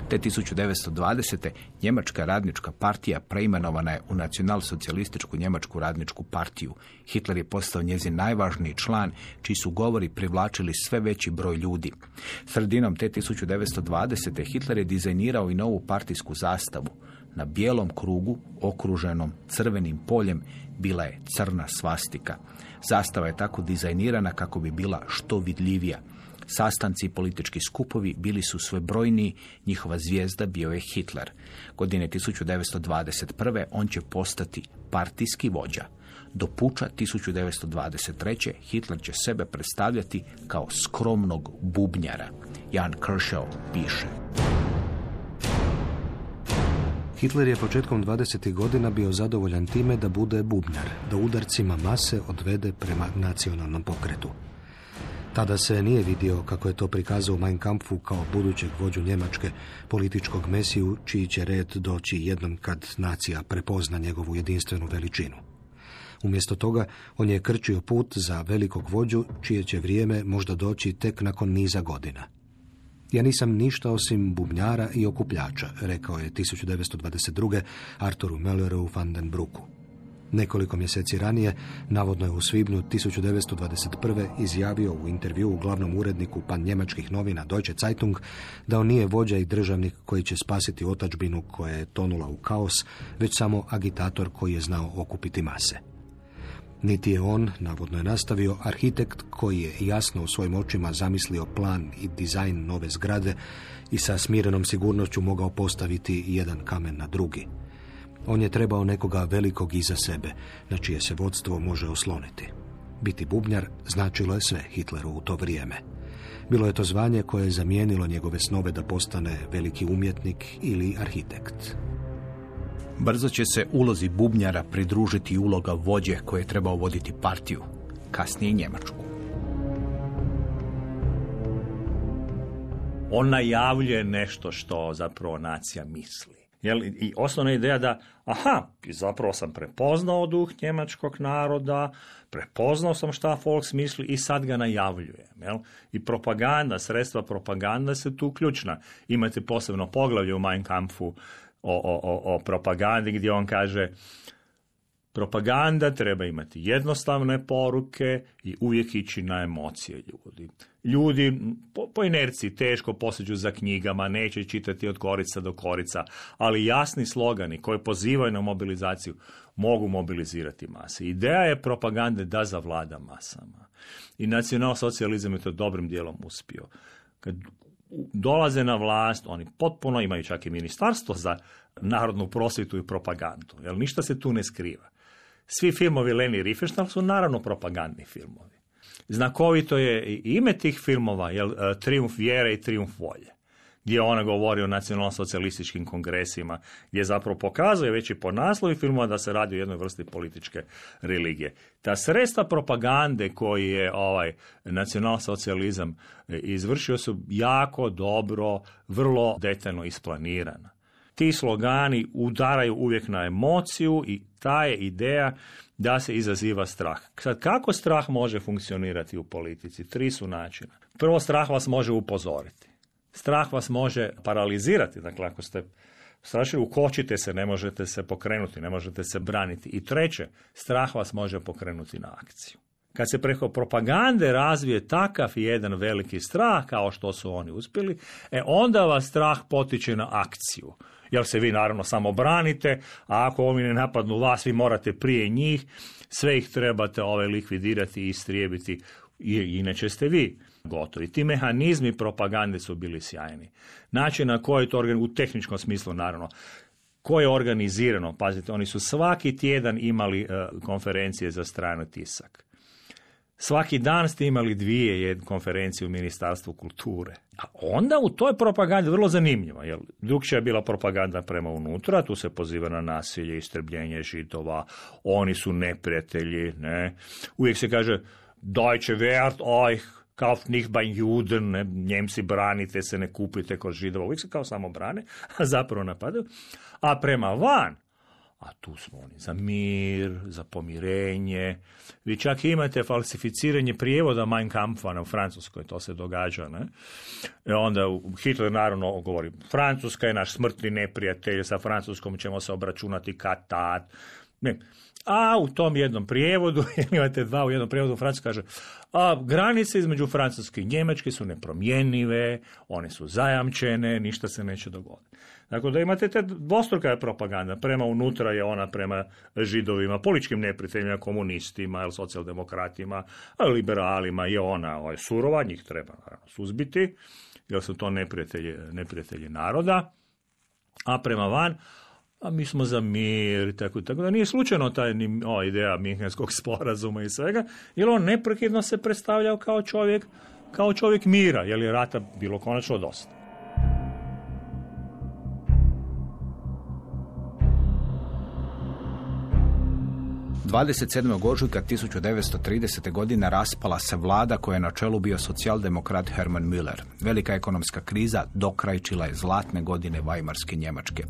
Te 1920. Njemačka radnička partija preimenovana je u nacionalsocijalističku Njemačku radničku partiju. Hitler je postao njezin najvažniji član, čiji su govori privlačili sve veći broj ljudi. Sredinom te 1920. Hitler je dizajnirao i novu partijsku zastavu. Na bijelom krugu, okruženom crvenim poljem, bila je crna svastika. Zastava je tako dizajnirana kako bi bila što vidljivija. Sastanci i politički skupovi bili su sve brojniji, njihova zvijezda bio je Hitler. Godine 1921. on će postati partijski vođa. Do puča 1923. Hitler će sebe predstavljati kao skromnog bubnjara. Jan Kershaw piše. Hitler je početkom 20. godina bio zadovoljan time da bude bubnjar, da udarcima mase odvede prema nacionalnom pokretu. Tada se nije vidio kako je to prikazao Mein Kampfu kao budućeg vođu Njemačke, političkog mesiju, čiji će red doći jednom kad nacija prepozna njegovu jedinstvenu veličinu. Umjesto toga, on je krčio put za velikog vođu, čije će vrijeme možda doći tek nakon niza godina. Ja nisam ništa osim bubnjara i okupljača, rekao je 1922. Arturu Melleru van den Bruku. Nekoliko mjeseci ranije, navodno je u svibnju 1921. izjavio u intervju u glavnom uredniku pan njemačkih novina Deutsche Zeitung da on nije vođa i državnik koji će spasiti otačbinu koja je tonula u kaos, već samo agitator koji je znao okupiti mase. Niti je on, navodno je nastavio, arhitekt koji je jasno u svojim očima zamislio plan i dizajn nove zgrade i sa smirenom sigurnošću mogao postaviti jedan kamen na drugi. On je trebao nekoga velikog iza sebe, na čije se vodstvo može osloniti. Biti bubnjar značilo je sve Hitleru u to vrijeme. Bilo je to zvanje koje je zamijenilo njegove snove da postane veliki umjetnik ili arhitekt. Brzo će se ulozi bubnjara pridružiti uloga vođe koje je trebao voditi partiju, kasnije Njemačku. On najavljuje nešto što zapravo nacija misli. Jel, I osnovna ideja da, aha, zapravo sam prepoznao duh njemačkog naroda, prepoznao sam šta Volks misli i sad ga najavljujem. Jel? I propaganda, sredstva propaganda su tu ključna. Imate posebno poglavlje u Mein Kampfu o, o, o, o propagandi gdje on kaže propaganda treba imati jednostavne poruke i uvijek ići na emocije ljudi ljudi po, po inerciji teško poseđu za knjigama, neće čitati od korica do korica, ali jasni slogani koji pozivaju na mobilizaciju mogu mobilizirati mase. Ideja je propagande da zavlada masama. I nacionalsocijalizam je to dobrim dijelom uspio. Kad dolaze na vlast, oni potpuno imaju čak i ministarstvo za narodnu prosvjetu i propagandu. Jer ništa se tu ne skriva. Svi filmovi Leni Riefenstahl su naravno propagandni filmovi. Znakovito je i ime tih filmova, jel, e, Triumf vjere i Triumf volje gdje ona govori o nacionalno-socijalističkim kongresima, gdje zapravo pokazuje već i po naslovi filmova da se radi o jednoj vrsti političke religije. Ta sredstva propagande koji je ovaj nacionalsocijalizam e, izvršio su jako dobro, vrlo detaljno isplanirana. Ti slogani udaraju uvijek na emociju i ta je ideja da se izaziva strah. Sad, kako strah može funkcionirati u politici? Tri su načina. Prvo, strah vas može upozoriti. Strah vas može paralizirati. Dakle, ako ste strašni, ukočite se, ne možete se pokrenuti, ne možete se braniti. I treće, strah vas može pokrenuti na akciju. Kad se preko propagande razvije takav jedan veliki strah kao što su oni uspjeli, e onda vas strah potiče na akciju. Jer se vi naravno samo branite, a ako oni ne napadnu vas, vi morate prije njih, sve ih trebate ove likvidirati i istrijebiti, i inače ste vi gotovi. Ti mehanizmi propagande su bili sjajni. Način na koji to u tehničkom smislu naravno, koje je organizirano, pazite, oni su svaki tjedan imali e, konferencije za stranu tisak. Svaki dan ste imali dvije konferencije u Ministarstvu kulture. A onda u toj propagandi, vrlo zanimljivo, jer drugčija je bila propaganda prema unutra, tu se poziva na nasilje, istrebljenje židova, oni su neprijatelji, ne. Uvijek se kaže, Deutsche Wert euch, kauft nicht bei Juden, ne, Njemci branite se, ne kupite kod židova, uvijek se kao samo brane, a zapravo napadaju. A prema van, a tu smo oni za mir, za pomirenje. Vi čak imate falsificiranje prijevoda Mein Kampfa u Francuskoj, to se događa. Ne? I onda Hitler naravno govori, Francuska je naš smrtni neprijatelj, sa Francuskom ćemo se obračunati kad tad. Ne. A u tom jednom prijevodu, imate dva u jednom prijevodu, Francuska kaže, a granice između Francuske i Njemačke su nepromjenjive, one su zajamčene, ništa se neće dogoditi. Dakle, da imate te dvostruka propaganda. Prema unutra je ona prema židovima, političkim neprijateljima, komunistima, socijaldemokratima, liberalima je ona ovaj, surova, njih treba naravno suzbiti, jer su to neprijatelji, neprijatelji naroda. A prema van, a mi smo za mir tako, tako da nije slučajno ta ideja Minhenskog sporazuma i svega, jer on neprekidno se predstavljao kao čovjek, kao čovjek mira, jer je rata bilo konačno dosta. 27. ožujka 1930. godine raspala se vlada koja je na čelu bio socijaldemokrat Hermann Müller. Velika ekonomska kriza dokrajčila je zlatne godine Vajmarske Njemačke.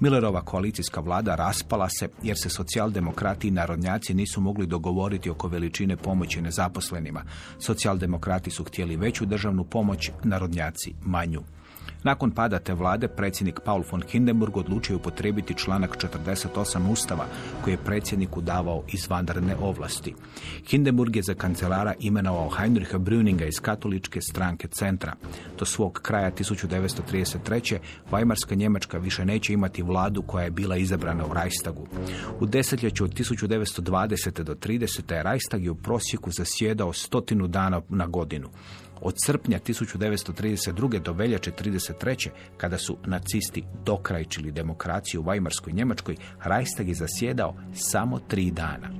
Millerova koalicijska vlada raspala se jer se socijaldemokrati i narodnjaci nisu mogli dogovoriti oko veličine pomoći nezaposlenima. Socijaldemokrati su htjeli veću državnu pomoć, narodnjaci manju. Nakon pada te vlade, predsjednik Paul von Hindenburg odlučio upotrebiti članak 48 Ustava koji je predsjedniku davao izvanredne ovlasti. Hindenburg je za kancelara imenovao Heinricha Brüninga iz katoličke stranke centra. Do svog kraja 1933. Weimarska Njemačka više neće imati vladu koja je bila izabrana u Reichstagu. U desetljeću od 1920. do 30. Reichstag je u prosjeku zasjedao stotinu dana na godinu. Od srpnja 1932. do veljače 1933. kada su nacisti dokrajčili demokraciju u Vajmarskoj Njemačkoj, Reichstag je zasjedao samo tri dana.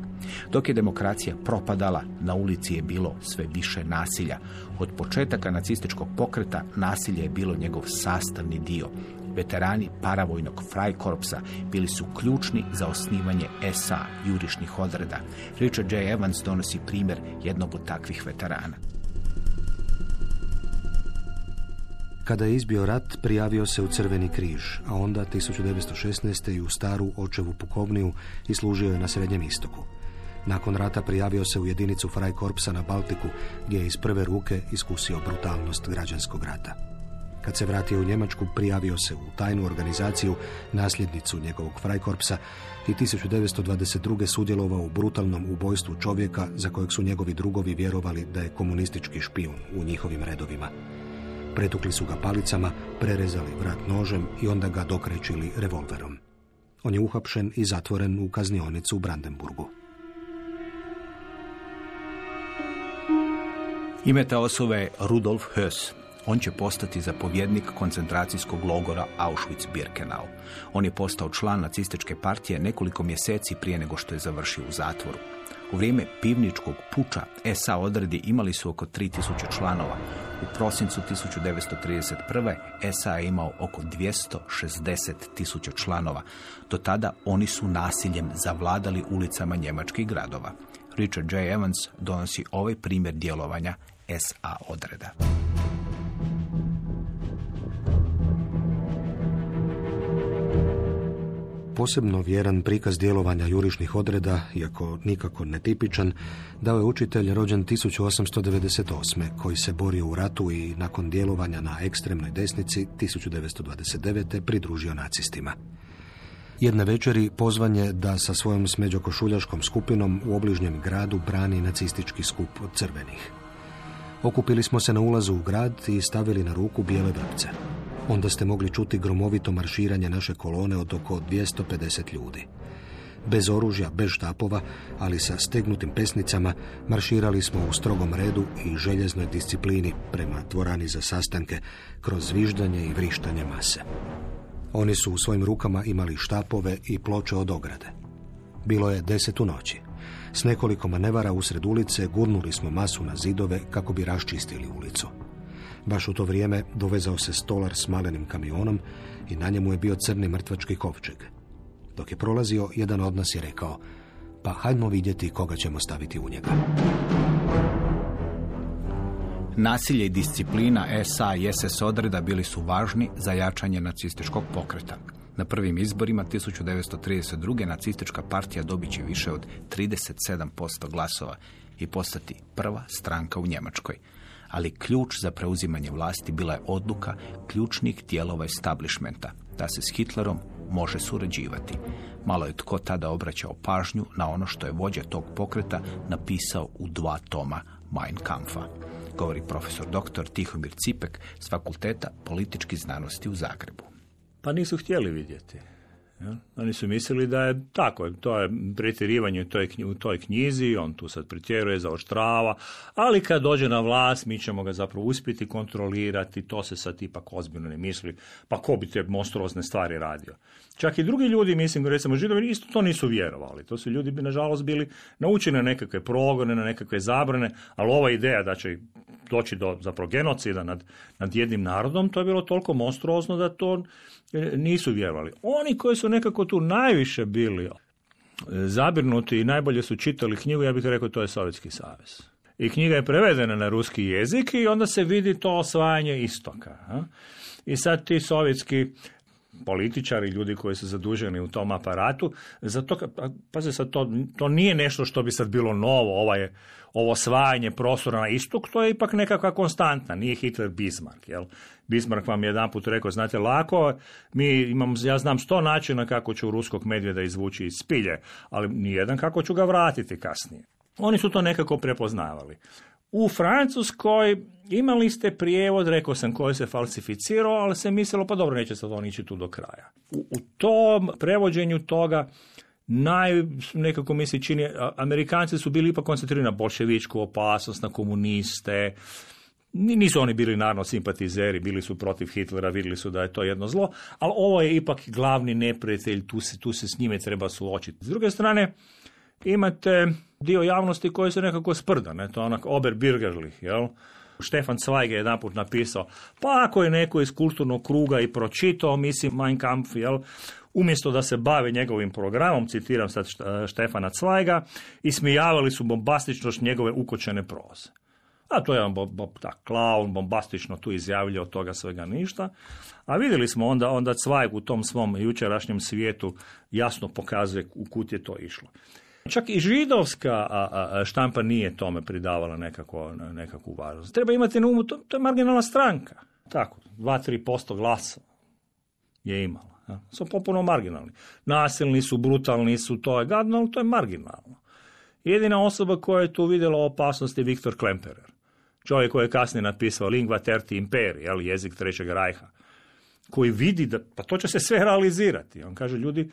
Dok je demokracija propadala, na ulici je bilo sve više nasilja. Od početaka nacističkog pokreta nasilje je bilo njegov sastavni dio. Veterani paravojnog Freikorpsa bili su ključni za osnivanje SA, jurišnih odreda. Richard J. Evans donosi primjer jednog od takvih veterana. Kada je izbio rat, prijavio se u Crveni križ, a onda 1916. i u staru očevu pukovniju i služio je na Srednjem istoku. Nakon rata prijavio se u jedinicu Freikorpsa na Baltiku, gdje je iz prve ruke iskusio brutalnost građanskog rata. Kad se vratio u Njemačku, prijavio se u tajnu organizaciju, nasljednicu njegovog Freikorpsa i 1922. sudjelovao u brutalnom ubojstvu čovjeka za kojeg su njegovi drugovi vjerovali da je komunistički špijun u njihovim redovima. Pretukli su ga palicama, prerezali vrat nožem i onda ga dokrećili revolverom. On je uhapšen i zatvoren u kaznionicu u Brandenburgu. Ime te osobe je Rudolf Höss. On će postati zapovjednik koncentracijskog logora Auschwitz-Birkenau. On je postao član nacističke partije nekoliko mjeseci prije nego što je završio u zatvoru. U vrijeme pivničkog puča SA odredi imali su oko 3000 članova. U prosincu 1931. SA je imao oko 260 tisuća članova. Do tada oni su nasiljem zavladali ulicama njemačkih gradova. Richard J. Evans donosi ovaj primjer djelovanja SA odreda. Posebno vjeran prikaz djelovanja jurišnih odreda, iako nikako netipičan, dao je učitelj rođen 1898. koji se borio u ratu i nakon djelovanja na ekstremnoj desnici 1929. pridružio nacistima. Jedne večeri pozvan je da sa svojom smeđokošuljaškom skupinom u obližnjem gradu brani nacistički skup od crvenih. Okupili smo se na ulazu u grad i stavili na ruku bijele vrpce. Onda ste mogli čuti gromovito marširanje naše kolone od oko 250 ljudi. Bez oružja, bez štapova, ali sa stegnutim pesnicama, marširali smo u strogom redu i željeznoj disciplini prema dvorani za sastanke, kroz zviždanje i vrištanje mase. Oni su u svojim rukama imali štapove i ploče od ograde. Bilo je deset u noći. S nekoliko manevara usred ulice gurnuli smo masu na zidove kako bi raščistili ulicu. Baš u to vrijeme dovezao se stolar s malenim kamionom i na njemu je bio crni mrtvački kovčeg. Dok je prolazio, jedan od nas je rekao, pa hajdmo vidjeti koga ćemo staviti u njega. Nasilje i disciplina SA i SS odreda bili su važni za jačanje nacističkog pokreta. Na prvim izborima 1932. nacistička partija dobit će više od 37% glasova i postati prva stranka u Njemačkoj. Ali ključ za preuzimanje vlasti bila je odluka ključnih dijelova establishmenta da se s Hitlerom može surađivati. Malo je tko tada obraćao pažnju na ono što je vođa tog pokreta napisao u dva toma Mein Kampfa govori profesor dr. Tihomir Cipek s Fakulteta političkih znanosti u Zagrebu. Pa nisu htjeli vidjeti. Oni su mislili da je tako, to je pretjerivanje u toj, knjizi, on tu sad pretjeruje, zaoštrava, ali kad dođe na vlast mi ćemo ga zapravo uspjeti kontrolirati, to se sad ipak ozbiljno ne misli, pa ko bi te monstruozne stvari radio. Čak i drugi ljudi, mislim, recimo židovi, isto to nisu vjerovali. To su ljudi bi, nažalost, bili naučeni na nekakve progone, na nekakve zabrane, ali ova ideja da će doći do zapravo genocida nad, nad jednim narodom, to je bilo toliko monstruozno da to nisu vjerovali. Oni koji su nekako tu najviše bili e, zabrinuti i najbolje su čitali knjigu, ja bih rekao to je Sovjetski savez. I knjiga je prevedena na ruski jezik i onda se vidi to osvajanje istoka. I sad ti sovjetski političari, ljudi koji su zaduženi u tom aparatu, zato, pazi sad, to, to nije nešto što bi sad bilo novo, ovaj, ovo osvajanje prostora na istok, to je ipak nekakva konstantna, nije Hitler Bismarck, jel? Bismarck vam je jedan put rekao, znate, lako, mi imam, ja znam sto načina kako ću ruskog medvjeda izvući iz spilje, ali nijedan kako ću ga vratiti kasnije. Oni su to nekako prepoznavali. U Francuskoj imali ste prijevod, rekao sam, koji se falsificirao, ali se mislilo, pa dobro, neće se to ići tu do kraja. U, u tom prevođenju toga naj, nekako mi se čini, Amerikanci su bili ipak koncentrirani na bolševičku opasnost, na komuniste, nisu oni bili naravno simpatizeri, bili su protiv Hitlera, vidjeli su da je to jedno zlo, ali ovo je ipak glavni neprijatelj, tu se, tu se s njime treba suočiti. S druge strane, imate dio javnosti koji se nekako sprda, ne, to je onak Oberbirgerlich, jel? Štefan Zweig je jedanput napisao, pa ako je neko iz kulturnog kruga i pročitao, mislim, Mein Kampf, jel, umjesto da se bave njegovim programom, citiram sad Štefana Cvajga, ismijavali su bombastičnost njegove ukočene proze. A to je on tak, klaun, bombastično tu izjavlja od toga svega ništa. A vidjeli smo onda, onda Cvajg u tom svom jučerašnjem svijetu jasno pokazuje u kut je to išlo. Čak i židovska štampa nije tome pridavala nekako, nekakvu važnost. Treba imati na umu, to, to je marginalna stranka. Tako, 2-3% glasa je imala. Ja. Su popuno marginalni. Nasilni su, brutalni su, to je gadno, ali to je marginalno. Jedina osoba koja je tu vidjela opasnost je Viktor Klemperer. Čovjek koji je kasnije napisao Lingua Terti Imperi, ali jezik Trećeg rajha. Koji vidi da, pa to će se sve realizirati. On kaže, ljudi,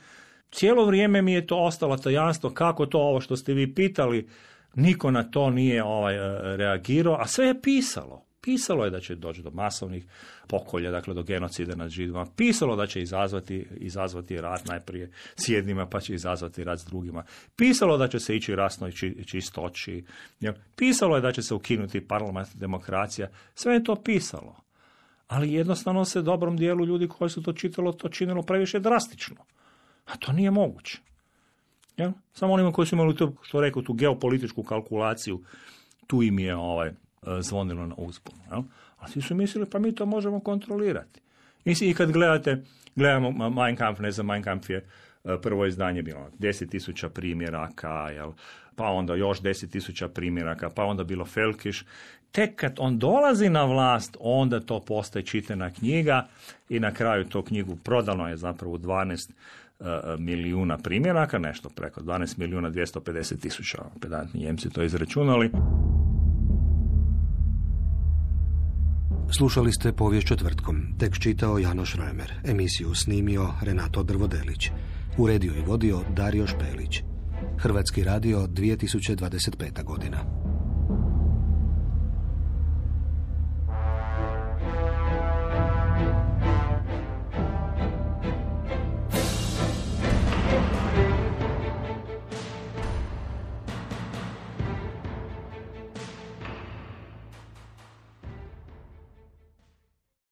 Cijelo vrijeme mi je to ostalo tajanstvo kako to ovo što ste vi pitali, niko na to nije ovaj, e, reagirao, a sve je pisalo. Pisalo je da će doći do masovnih pokolja, dakle do genocida nad židovima. Pisalo da će izazvati, izazvati rat najprije s jednima, pa će izazvati rat s drugima. Pisalo da će se ići rasnoj čistoći. Pisalo je da će se ukinuti parlament demokracija. Sve je to pisalo. Ali jednostavno se dobrom dijelu ljudi koji su to čitalo, to činilo previše drastično. A to nije moguće. Ja? Samo onima koji su imali to, što rekao, tu geopolitičku kalkulaciju, tu im je ovaj, e, zvonilo na usponu. Ja? A svi su mislili, pa mi to možemo kontrolirati. I kad gledate Gledamo Mein Kampf, ne znam, Mein Kampf je e, prvo izdanje bilo 10.000 primjeraka, jel? pa onda još 10.000 primjeraka, pa onda bilo Felkiš. Tek kad on dolazi na vlast, onda to postaje čitana knjiga i na kraju to knjigu prodano je zapravo u 12 e, milijuna primjeraka, nešto preko 12 milijuna 250 tisuća, pedantni Njemci to izračunali. Slušali ste povijest četvrtkom. Tekst čitao Janoš Reimer. Emisiju snimio Renato Drvodelić. Uredio i vodio Dario Špelić. Hrvatski radio 2025. godina.